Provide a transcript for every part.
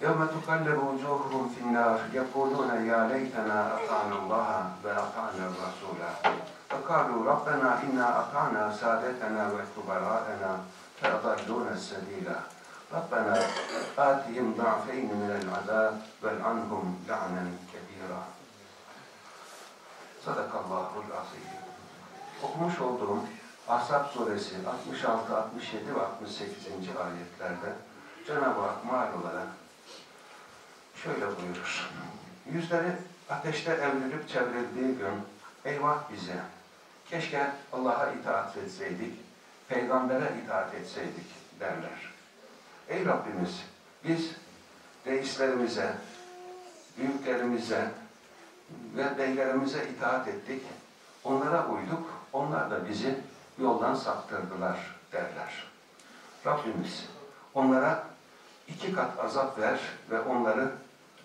يوم تقلب وجوههم في النار يقولون يا ليتنا أطعنا الله وأطعنا الرسول فقالوا ربنا إنا أطعنا سادتنا وكبراءنا فأضلونا السبيل ربنا آتهم ضعفين من العذاب والعنهم لعنا كبيرا صدق الله العظيم Okumuş olduğum Ahzab suresi 66, 67 ve 68. ayetlerde Cenab-ı Hak mal olarak şöyle buyurur. Yüzleri ateşte evrilip çevrildiği gün eyvah bize. Keşke Allah'a itaat etseydik, peygambere itaat etseydik derler. Ey Rabbimiz biz reislerimize, büyüklerimize ve beylerimize itaat ettik. Onlara uyduk. Onlar da bizi yoldan saptırdılar derler. Rabbimiz onlara iki kat azap ver ve onları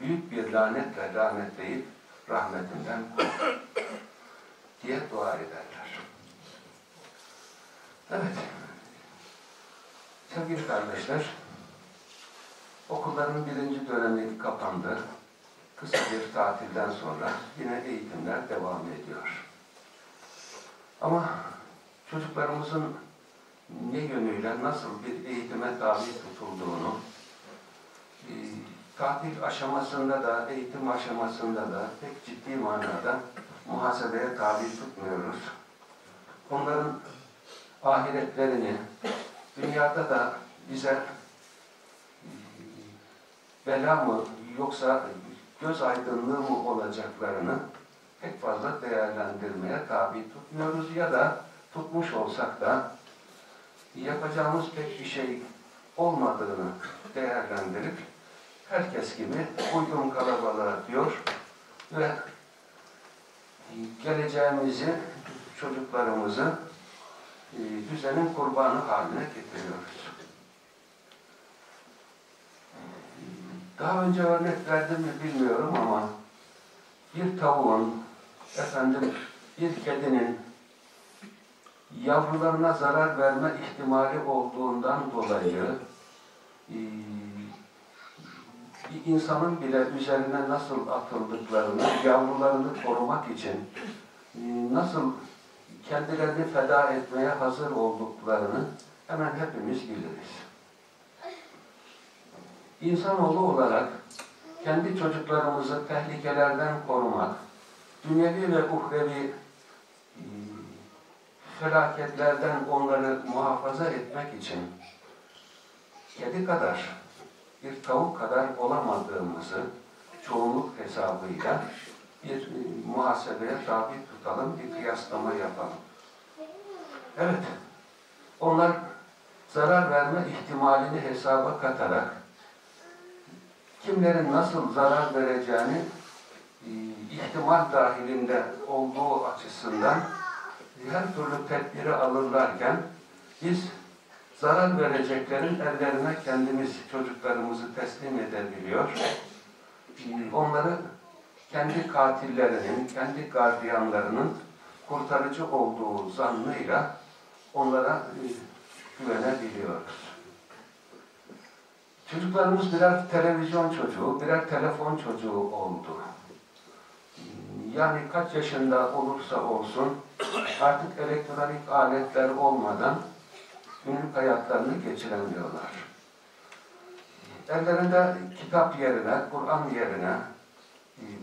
büyük bir lanetle lanetleyip rahmetinden diye dua ederler. Evet. Sevgili kardeşler, okulların birinci dönemi kapandı. Kısa bir tatilden sonra yine eğitimler devam ediyor. Ama çocuklarımızın ne yönüyle nasıl bir eğitime tabi tutulduğunu tatil aşamasında da, eğitim aşamasında da pek ciddi manada muhasebeye tabi tutmuyoruz. Onların ahiretlerini dünyada da bize bela mı yoksa göz aydınlığı mı olacaklarını pek fazla değerlendirmeye tabi tutmuyoruz ya da tutmuş olsak da yapacağımız pek bir şey olmadığını değerlendirip herkes gibi uygun kalabalığa diyor ve geleceğimizi, çocuklarımızı e, düzenin kurbanı haline getiriyoruz. Daha önce örnek verdim mi bilmiyorum ama bir tavuğun, efendim bir kedinin yavrularına zarar verme ihtimali olduğundan dolayı e, bir insanın bile üzerine nasıl atıldıklarını, yavrularını korumak için e, nasıl kendilerini feda etmeye hazır olduklarını hemen hepimiz biliriz. İnsanoğlu olarak kendi çocuklarımızı tehlikelerden korumak, dünyevi ve uhrevi e, felaketlerden onları muhafaza etmek için kedi kadar, bir tavuk kadar olamadığımızı çoğunluk hesabıyla bir e, muhasebeye tabi tutalım, bir kıyaslama yapalım. Evet, onlar zarar verme ihtimalini hesaba katarak kimlerin nasıl zarar vereceğini e, ihtimal dahilinde olduğu açısından her türlü tedbiri alırlarken biz zarar vereceklerin ellerine kendimiz çocuklarımızı teslim edebiliyor. Onları kendi katillerinin, kendi gardiyanlarının kurtarıcı olduğu zannıyla onlara e, güvenebiliyoruz. Çocuklarımız birer televizyon çocuğu, birer telefon çocuğu oldu. Yani kaç yaşında olursa olsun artık elektronik aletler olmadan günlük hayatlarını geçiremiyorlar. Ellerinde kitap yerine, Kur'an yerine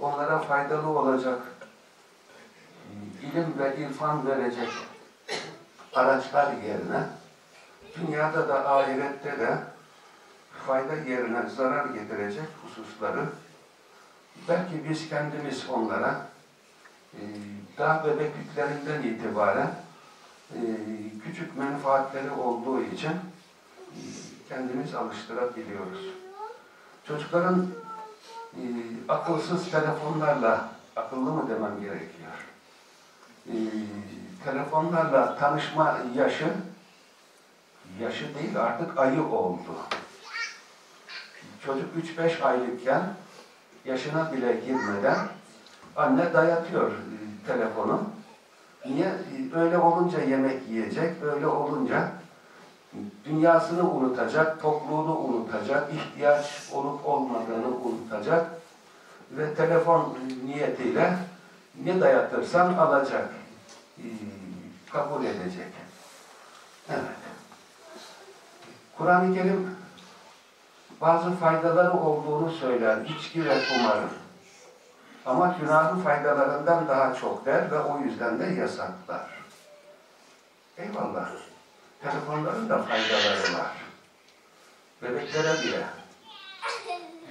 onlara faydalı olacak ilim ve irfan verecek araçlar yerine dünyada da ahirette de fayda yerine zarar getirecek hususları belki biz kendimiz onlara e, daha bebekliklerinden itibaren e, küçük menfaatleri olduğu için e, kendimiz alıştırabiliyoruz. Çocukların e, akılsız telefonlarla, akıllı mı demem gerekiyor? E, telefonlarla tanışma yaşı, yaşı değil artık ayı oldu. Çocuk 3-5 aylıkken yaşına bile girmeden anne dayatıyor telefonu. Niye? E, Öyle olunca yemek yiyecek, öyle olunca dünyasını unutacak, topluğunu unutacak, ihtiyaç olup olmadığını unutacak ve telefon niyetiyle ne dayatırsan alacak, e, kabul edecek. Evet. Kur'an-ı Kerim bazı faydaları olduğunu söyler, içki ve kumarın. Ama günahın faydalarından daha çok der ve o yüzden de yasaklar. Eyvallah. Telefonların da faydaları var. Bebeklere bile.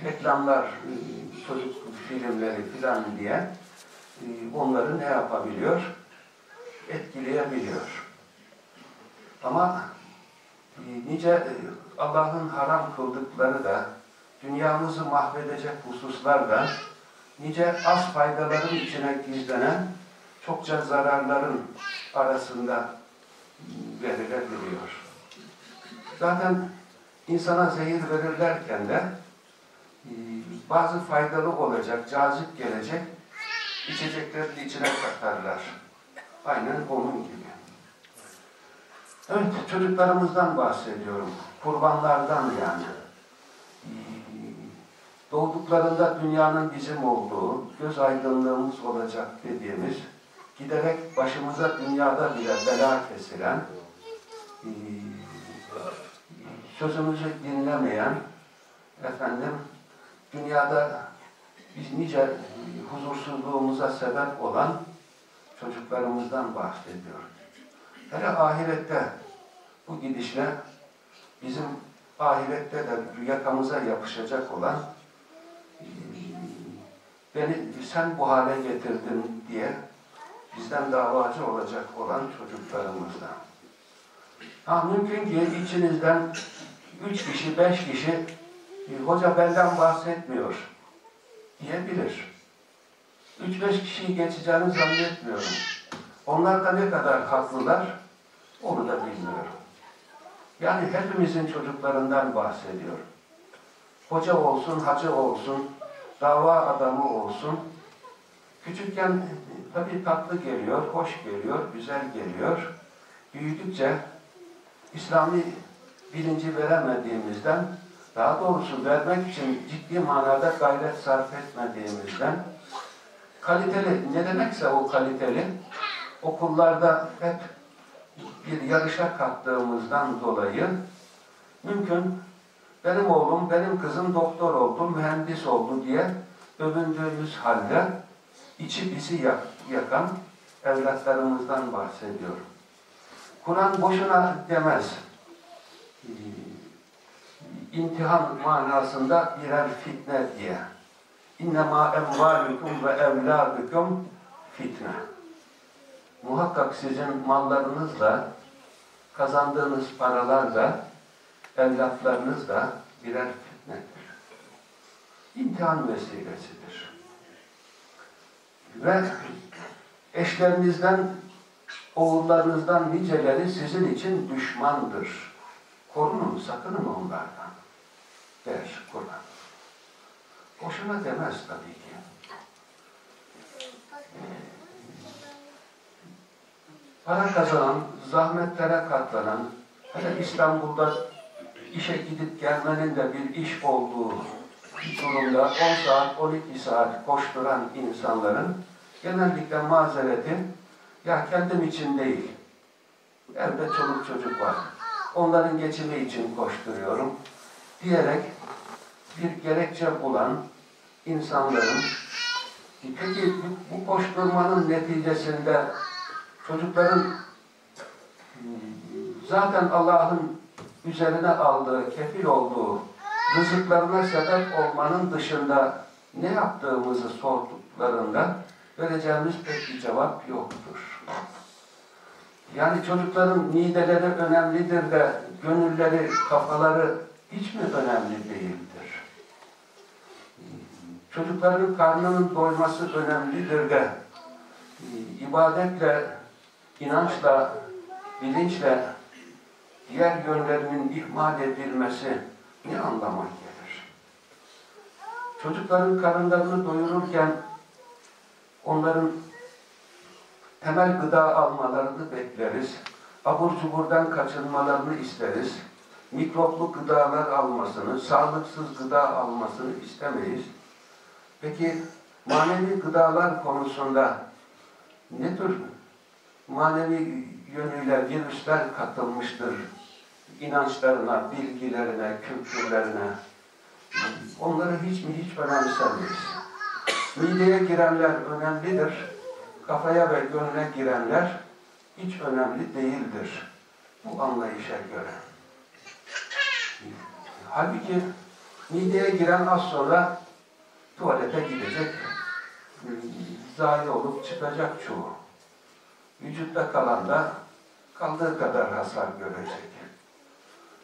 Reklamlar, e, çocuk filmleri filan diye e, onları ne yapabiliyor? Etkileyebiliyor. Ama e, nice Allah'ın haram kıldıkları da dünyamızı mahvedecek hususlar da nice az faydaların içine gizlenen çokça zararların arasında verilebiliyor. Zaten insana zehir verirlerken de e, bazı faydalı olacak, cazip gelecek içeceklerin içine katarlar. Aynen onun gibi. Evet, çocuklarımızdan bahsediyorum. Kurbanlardan yani. Doğduklarında dünyanın bizim olduğu, göz aydınlığımız olacak dediğimiz giderek başımıza dünyada bile bela kesilen, e, sözümüzü dinlemeyen, efendim, dünyada biz nice huzursuzluğumuza sebep olan çocuklarımızdan bahsediyor. Hele ahirette bu gidişle bizim ahirette de yakamıza yapışacak olan beni sen bu hale getirdin diye bizden davacı olacak olan çocuklarımızdan. Ha, mümkün ki içinizden üç kişi, beş kişi e, hoca benden bahsetmiyor diyebilir. Üç beş kişiyi geçeceğini zannetmiyorum. Onlar da ne kadar haklılar onu da bilmiyorum. Yani hepimizin çocuklarından bahsediyor. Hoca olsun, hacı olsun, dava adamı olsun. Küçükken tabii tatlı geliyor, hoş geliyor, güzel geliyor. Büyüdükçe İslami bilinci veremediğimizden, daha doğrusu vermek için ciddi manada gayret sarf etmediğimizden, kaliteli, ne demekse o kaliteli, okullarda hep bir yarışa kattığımızdan dolayı mümkün benim oğlum, benim kızım doktor oldu, mühendis oldu diye övündüğümüz halde içi bizi yakan evlatlarımızdan bahsediyorum. Kur'an boşuna demez. Ee, İmtihan manasında birer fitne diye. İnnemâ emvâlüküm ve evlâdüküm fitne. Muhakkak sizin mallarınızla, kazandığınız paralar da, evlatlarınız da birer fitnedir. İmtihan vesilesidir. Ve eşlerinizden, oğullarınızdan niceleri sizin için düşmandır. Korunun, sakının onlardan. Der Kur'an. Boşuna demez tabii ki. para kazanan, zahmetlere katlanan, hele İstanbul'da işe gidip gelmenin de bir iş olduğu durumda 10 saat, 12 saat koşturan insanların genellikle mazereti ya kendim için değil, evde çoluk çocuk var, onların geçimi için koşturuyorum diyerek bir gerekçe bulan insanların Peki bu, bu koşturmanın neticesinde çocukların hmm, zaten Allah'ın üzerine aldığı, kefil olduğu rızıklarına sebep olmanın dışında ne yaptığımızı sorduklarında vereceğimiz pek bir cevap yoktur. Yani çocukların mideleri önemlidir de gönülleri, kafaları hiç mi önemli değildir? Çocukların karnının doyması önemlidir de ibadetle, inançla, bilinçle diğer yönlerinin ihmal edilmesi ne anlama gelir? Çocukların karınlarını doyururken onların temel gıda almalarını bekleriz. Abur cuburdan kaçınmalarını isteriz. Mikroplu gıdalar almasını, sağlıksız gıda almasını istemeyiz. Peki manevi gıdalar konusunda ne tür manevi yönüyle virüsler katılmıştır inançlarına, bilgilerine, kültürlerine. Onları hiç mi hiç önemsemeyiz. Mideye girenler önemlidir. Kafaya ve gönle girenler hiç önemli değildir. Bu anlayışa göre. Halbuki mideye giren az sonra tuvalete gidecek, zayi olup çıkacak çoğu. Vücutta kalan da kaldığı kadar hasar görecek.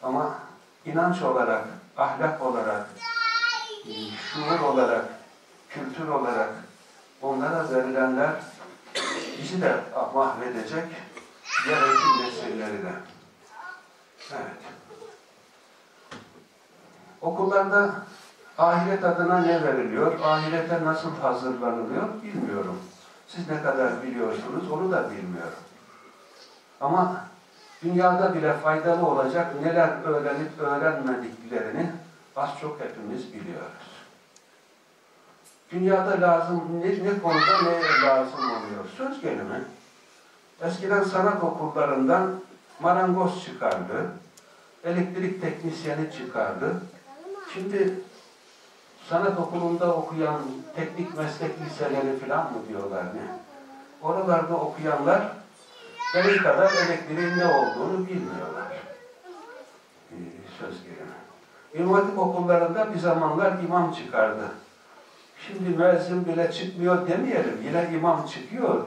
Ama inanç olarak, ahlak olarak, şuur olarak, kültür olarak onlara verilenler bizi de mahvedecek, diğer nesilleri de. Evet. Okullarda ahiret adına ne veriliyor, ahirete nasıl hazırlanılıyor bilmiyorum. Siz ne kadar biliyorsunuz onu da bilmiyorum. Ama dünyada bile faydalı olacak neler öğrenip öğrenmediklerini az çok hepimiz biliyoruz. Dünyada lazım, ne, ne konuda neye lazım oluyor? Söz gelimi. Eskiden sanat okullarından marangoz çıkardı, elektrik teknisyeni çıkardı. Şimdi sanat okulunda okuyan teknik meslek liseleri falan mı diyorlar ne? Oralarda okuyanlar benim kadar elektriğin ne olduğunu bilmiyorlar. Ee, söz gelimi. İmam okullarında bir zamanlar imam çıkardı. Şimdi müezzin bile çıkmıyor demeyelim. Yine imam çıkıyor.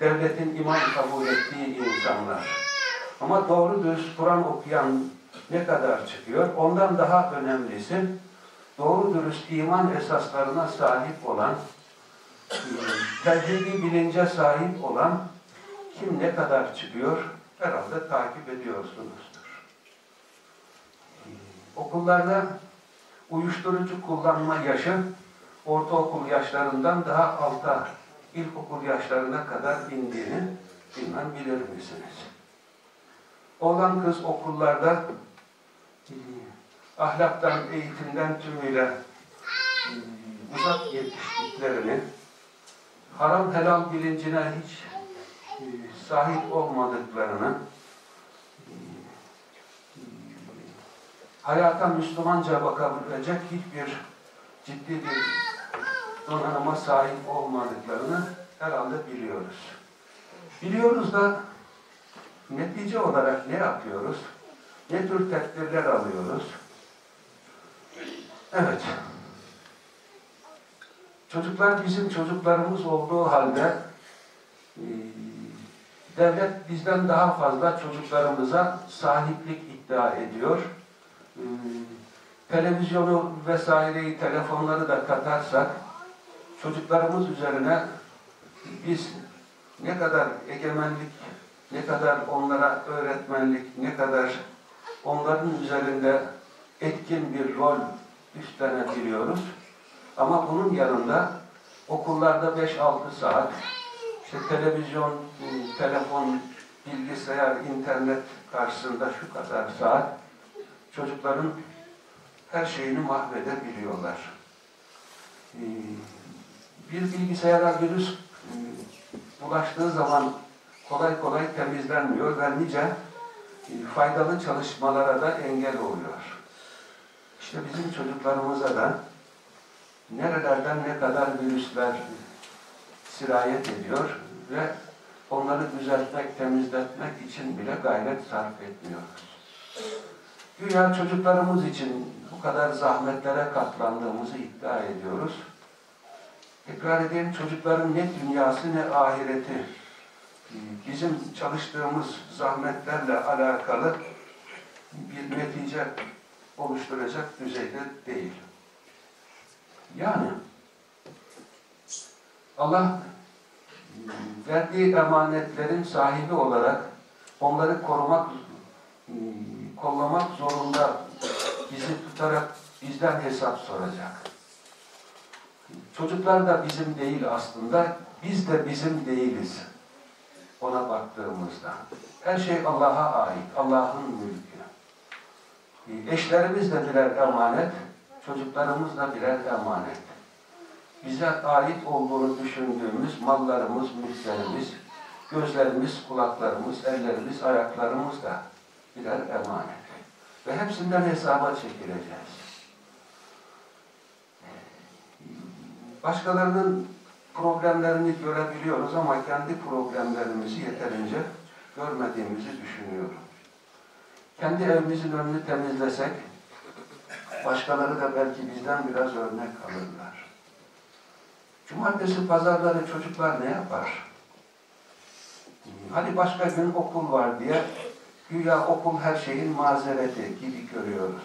Devletin imam kabul ettiği insanlar. Ama doğru dürüst Kur'an okuyan ne kadar çıkıyor? Ondan daha önemlisi doğru dürüst iman esaslarına sahip olan, tevhidi bilince sahip olan kim ne kadar çıkıyor herhalde takip ediyorsunuzdur. Okullarda uyuşturucu kullanma yaşı ortaokul yaşlarından daha alta ilkokul yaşlarına kadar indiğini bilmem bilir misiniz? Oğlan kız okullarda ahlaktan, eğitimden tümüyle uzak yetiştiklerini, haram helal bilincine hiç sahip olmadıklarını, hayata Müslümanca bakabilecek hiçbir ciddi bir donanıma sahip olmadıklarını herhalde biliyoruz. Biliyoruz da netice olarak ne yapıyoruz? Ne tür tedbirler alıyoruz? Evet. Çocuklar bizim çocuklarımız olduğu halde devlet bizden daha fazla çocuklarımıza sahiplik iddia ediyor. E, televizyonu vesaireyi, telefonları da katarsak çocuklarımız üzerine biz ne kadar egemenlik, ne kadar onlara öğretmenlik, ne kadar onların üzerinde etkin bir rol üstlenebiliyoruz. Ama bunun yanında okullarda 5-6 saat işte televizyon, telefon, bilgisayar, internet karşısında şu kadar saat çocukların her şeyini mahvedebiliyorlar. Bir bilgisayara virüs bulaştığı zaman kolay kolay temizlenmiyor ve nice faydalı çalışmalara da engel oluyor. İşte bizim çocuklarımıza da nerelerden ne kadar virüsler sirayet ediyor ve onları düzeltmek, temizletmek için bile gayret sarf etmiyoruz. Güya çocuklarımız için bu kadar zahmetlere katlandığımızı iddia ediyoruz. Tekrar edeyim, çocukların ne dünyası ne ahireti e, bizim çalıştığımız zahmetlerle alakalı bir netice oluşturacak düzeyde değil. Yani Allah verdiği emanetlerin sahibi olarak onları korumak, kollamak zorunda bizi tutarak bizden hesap soracak. Çocuklar da bizim değil aslında, biz de bizim değiliz. Ona baktığımızda. Her şey Allah'a ait, Allah'ın mülkü. Eşlerimiz de birer emanet, çocuklarımız da birer emanet. Bize ait olduğunu düşündüğümüz mallarımız, mülklerimiz, gözlerimiz, kulaklarımız, ellerimiz, ayaklarımız da birer emanet. Ve hepsinden hesaba çekileceğiz. Başkalarının problemlerini görebiliyoruz ama kendi problemlerimizi yeterince görmediğimizi düşünüyorum. Kendi evimizin önünü temizlesek, başkaları da belki bizden biraz örnek alırlar. Cumartesi pazarları çocuklar ne yapar? Hadi başka gün okul var diye güya okul her şeyin mazereti gibi görüyoruz.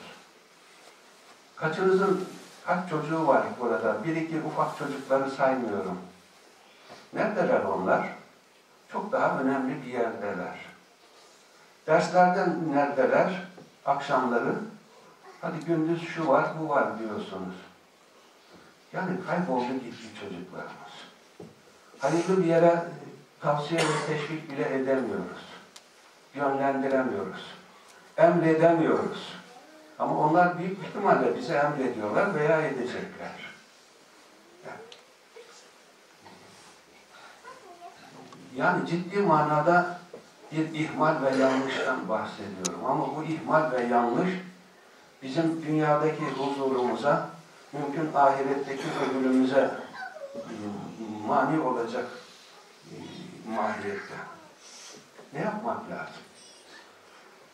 Kaçınızın kaç çocuğu var burada? Bir iki ufak çocukları saymıyorum. Neredeler onlar? Çok daha önemli bir yerdeler. Derslerden neredeler? Akşamları. Hadi gündüz şu var, bu var diyorsunuz. Yani kayboldu gitti çocuklarımız. Hayırlı bir yere tavsiye ve teşvik bile edemiyoruz. Yönlendiremiyoruz. Emredemiyoruz. Ama onlar büyük ihtimalle bize emrediyorlar veya edecekler. Yani ciddi manada bir ihmal ve yanlıştan bahsediyorum. Ama bu ihmal ve yanlış bizim dünyadaki huzurumuza, mümkün ahiretteki ödülümüze mani olacak mahiyette. Ne yapmak lazım?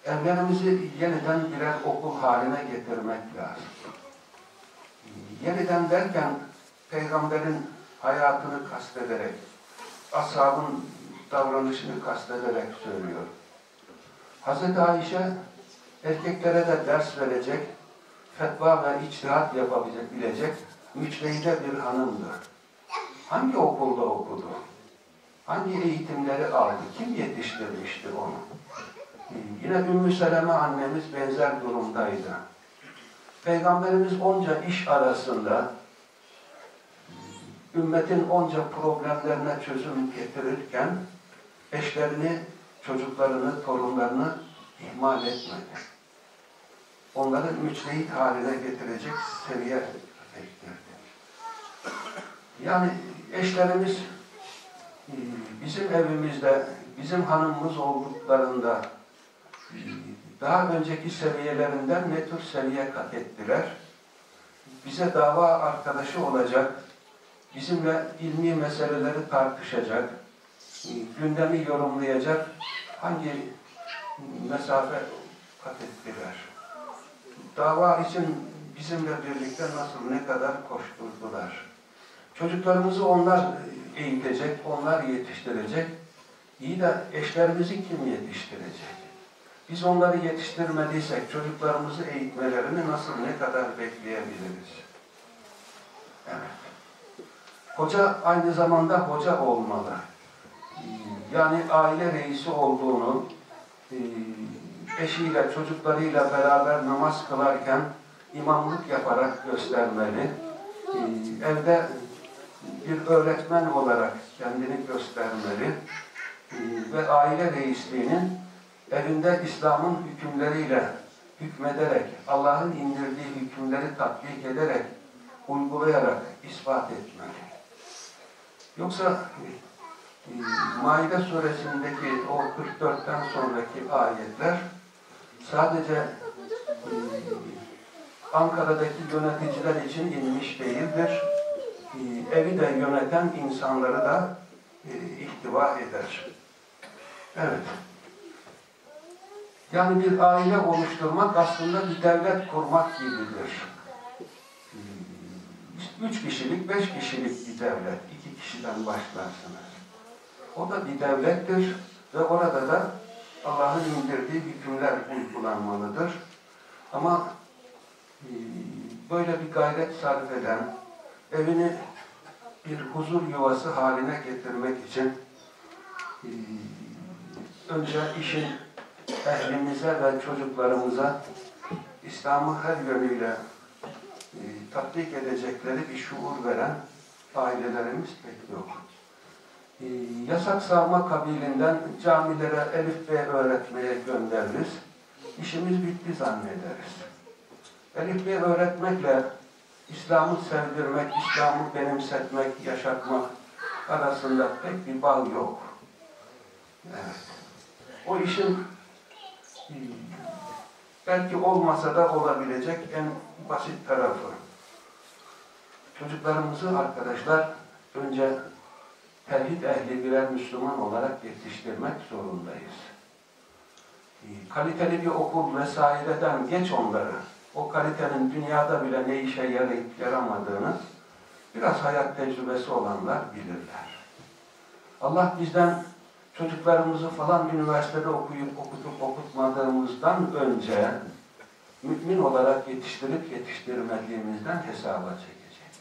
Evlerimizi yeniden birer okul haline getirmek lazım. Yeniden derken Peygamberin hayatını kastederek, ashabın davranışını kastederek söylüyor. Hz. Ayşe erkeklere de ders verecek, fetva ve içtihat yapabilecek müçtehide bir hanımdır. Hangi okulda okudu? Hangi eğitimleri aldı? Kim yetiştirmişti onu? Yine Ümmü Seleme annemiz benzer durumdaydı. Peygamberimiz onca iş arasında ümmetin onca problemlerine çözüm getirirken eşlerini, çocuklarını, torunlarını ihmal etmedi. Onları müçtehit haline getirecek seviye beklerdi. Yani eşlerimiz bizim evimizde, bizim hanımımız olduklarında daha önceki seviyelerinden ne tür seviye kat ettiler? Bize dava arkadaşı olacak, bizimle ilmi meseleleri tartışacak, gündemi yorumlayacak hangi mesafe kat ettiler? Dava için bizimle birlikte nasıl, ne kadar koşturdular? Çocuklarımızı onlar eğitecek, onlar yetiştirecek. İyi de eşlerimizi kim yetiştirecek? Biz onları yetiştirmediysek çocuklarımızı eğitmelerini nasıl, ne kadar bekleyebiliriz? Evet. Hoca aynı zamanda hoca olmalı. Yani aile reisi olduğunu, eşiyle, çocuklarıyla beraber namaz kılarken imamlık yaparak göstermeli. Evde bir öğretmen olarak kendini göstermeli ve aile reisliğinin evinde İslam'ın hükümleriyle hükmederek, Allah'ın indirdiği hükümleri tatbik ederek, uygulayarak ispat etmeli. Yoksa e, Maide suresindeki o 44'ten sonraki ayetler sadece Ankara'daki yöneticiler için inmiş değildir. E, evi de yöneten insanları da e, ihtiva eder. Evet. Yani bir aile oluşturmak aslında bir devlet kurmak gibidir. Üç kişilik, beş kişilik bir devlet. iki kişiden başlarsınız. O da bir devlettir ve orada da Allah'ın indirdiği hükümler uygulanmalıdır. Ama e, böyle bir gayret sarf eden, evini bir huzur yuvası haline getirmek için e, önce işin ehlimize ve çocuklarımıza İslam'ı her yönüyle e, tatbik edecekleri bir şuur veren ailelerimiz pek yok. E, yasak savma kabilinden camilere elif ve öğretmeye göndeririz. İşimiz bitti zannederiz. Elif ve öğretmekle İslam'ı sevdirmek, İslam'ı benimsetmek, yaşatmak arasında pek bir bağ yok. Evet. O işin e, belki olmasa da olabilecek en basit tarafı. Çocuklarımızı arkadaşlar önce tevhid ehli birer Müslüman olarak yetiştirmek zorundayız. E, kaliteli bir okul vesaireden geç onları. O kalitenin dünyada bile ne işe yarayıp yaramadığını biraz hayat tecrübesi olanlar bilirler. Allah bizden çocuklarımızı falan üniversitede okuyup okutup okutmadığımızdan önce mümin olarak yetiştirip yetiştirmediğimizden hesaba çekecek.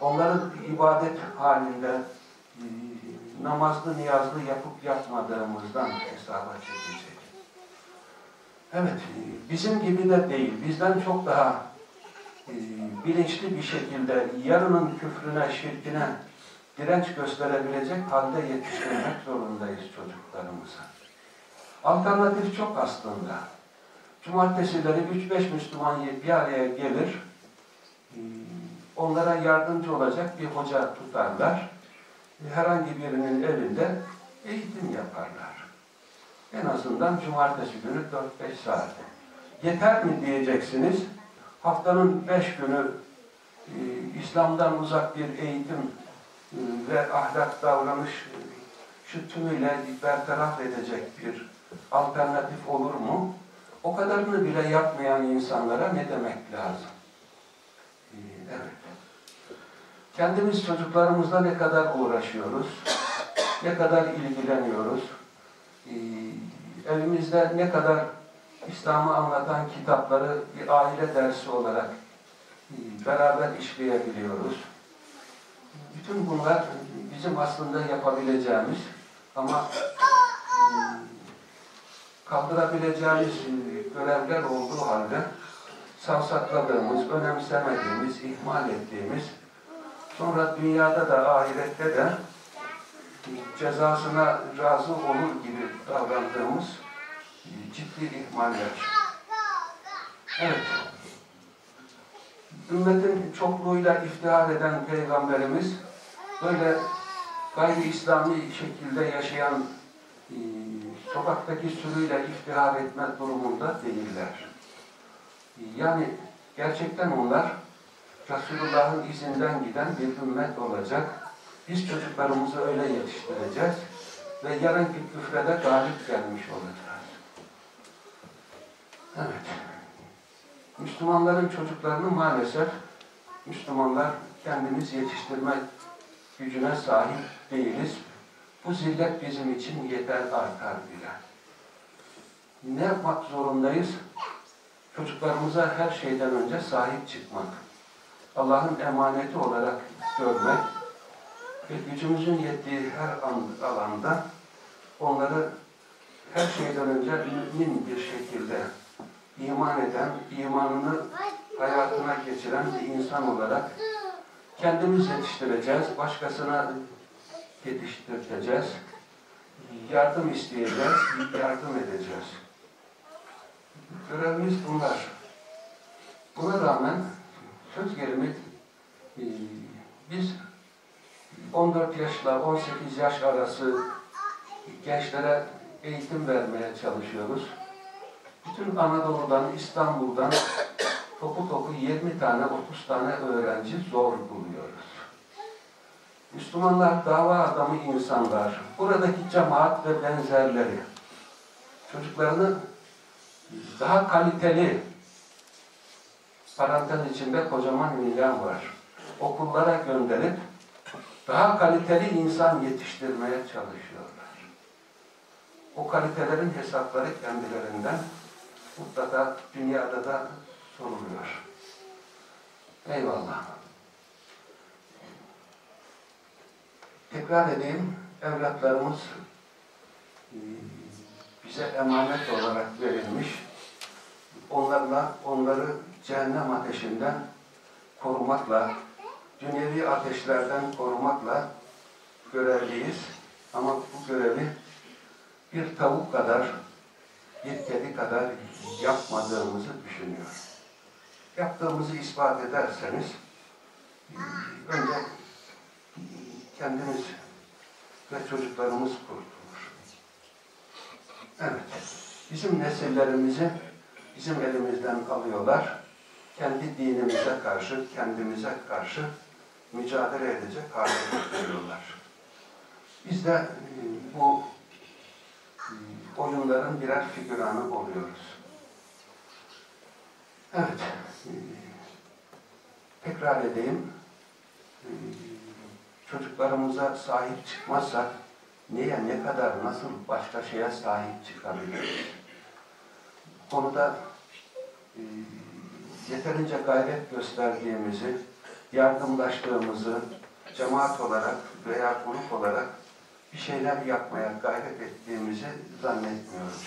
Onların ibadet halinde namazlı niyazlı yapıp yapmadığımızdan hesaba çekecek. Evet, bizim gibi de değil, bizden çok daha e, bilinçli bir şekilde yarının küfrüne, şirkine direnç gösterebilecek halde yetiştirmek zorundayız çocuklarımıza. Alternatif çok aslında. Cumartesileri 3-5 Müslüman bir araya gelir, e, onlara yardımcı olacak bir hoca tutarlar, herhangi birinin evinde eğitim yaparlar. En azından cumartesi günü 4-5 saat. Yeter mi diyeceksiniz? Haftanın 5 günü e, İslam'dan uzak bir eğitim e, ve ahlak davranış e, şu tümüyle bertaraf edecek bir alternatif olur mu? O kadarını bile yapmayan insanlara ne demek lazım? E, evet. Kendimiz çocuklarımızla ne kadar uğraşıyoruz, ne kadar ilgileniyoruz, evimizde ne kadar İslam'ı anlatan kitapları bir aile dersi olarak beraber işleyebiliyoruz. Bütün bunlar bizim aslında yapabileceğimiz ama kaldırabileceğimiz görevler olduğu halde savsakladığımız, önemsemediğimiz, ihmal ettiğimiz, sonra dünyada da ahirette de cezasına razı olur gibi davrandığımız ciddi ihmaller. Evet. Ümmetin çokluğuyla iftihar eden Peygamberimiz böyle gayri İslami şekilde yaşayan e, sokaktaki sürüyle iftihar etme durumunda değiller. Yani gerçekten onlar Resulullah'ın izinden giden bir ümmet olacak. Biz çocuklarımızı öyle yetiştireceğiz ve yarınki küfrede galip gelmiş olacağız. Evet. Müslümanların çocuklarını maalesef Müslümanlar kendimiz yetiştirme gücüne sahip değiliz. Bu zillet bizim için yeter artar bile. Ne yapmak zorundayız? Çocuklarımıza her şeyden önce sahip çıkmak. Allah'ın emaneti olarak görmek ve gücümüzün yettiği her alanda onları her şeyden önce mümin bir şekilde iman eden, imanını hayatına geçiren bir insan olarak kendimiz yetiştireceğiz, başkasına yetiştireceğiz, yardım isteyeceğiz, yardım edeceğiz. Görevimiz bunlar. Buna rağmen söz gelimi e, biz 14 yaşla 18 yaş arası gençlere eğitim vermeye çalışıyoruz. Bütün Anadolu'dan, İstanbul'dan topu topu 20 tane, 30 tane öğrenci zor buluyoruz. Müslümanlar dava adamı insanlar. Buradaki cemaat ve benzerleri çocuklarını daha kaliteli parantez içinde kocaman milyon var. Okullara gönderip daha kaliteli insan yetiştirmeye çalışıyorlar. O kalitelerin hesapları kendilerinden mutlaka dünyada da soruluyor. Eyvallah. Tekrar edeyim, evlatlarımız e, bize emanet olarak verilmiş. Onlarla, onları cehennem ateşinden korumakla, dünyevi ateşlerden korumakla görevliyiz. Ama bu görevi bir tavuk kadar, bir kedi kadar yapmadığımızı düşünüyorum. Yaptığımızı ispat ederseniz önce kendimiz ve çocuklarımız kurtulur. Evet, bizim nesillerimizi bizim elimizden alıyorlar. Kendi dinimize karşı, kendimize karşı mücadele edecek hale getiriyorlar. Biz de e, bu e, oyunların birer figüranı oluyoruz. Evet, e, tekrar edeyim. Çocuklarımıza sahip çıkmazsak neye, ne kadar, nasıl başka şeye sahip çıkabiliriz? Konuda yeterince gayret gösterdiğimizi, yardımlaştığımızı, cemaat olarak veya grup olarak bir şeyler yapmaya gayret ettiğimizi zannetmiyorum.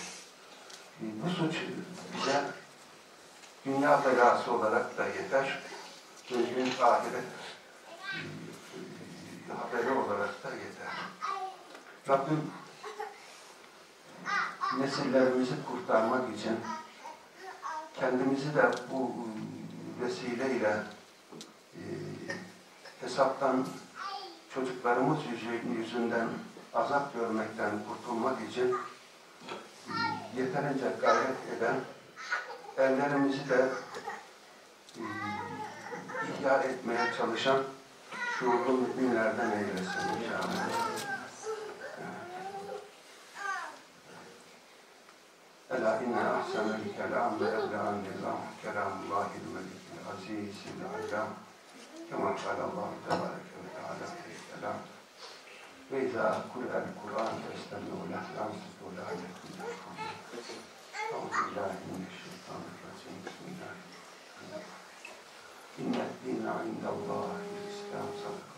E, bu suç bize dünya belası olarak da yeter, düzgün ahiret e, haberi olarak da yeter. Rabbim nesillerimizi kurtarmak için kendimizi de bu vesileyle e, hesaptan çocuklarımız yüzünden azap görmekten kurtulmak için e, yeterince gayret eden ellerimizi de e, ihya etmeye çalışan şuurlu müminlerden eylesin inşallah. ألا إن أحسن الكلام لألام الله كلام الله الملك العزيز العلام كما قال الله تبارك وتعالى في الكلام. وإذا قرأ القرآن فاستمعوا له وأنصتوا لعلكم تفهمون أعوذ بالله من الشيطان الرجيم. بسم الله الرحمن الرحيم. إن الدين عند الله الإسلام صدق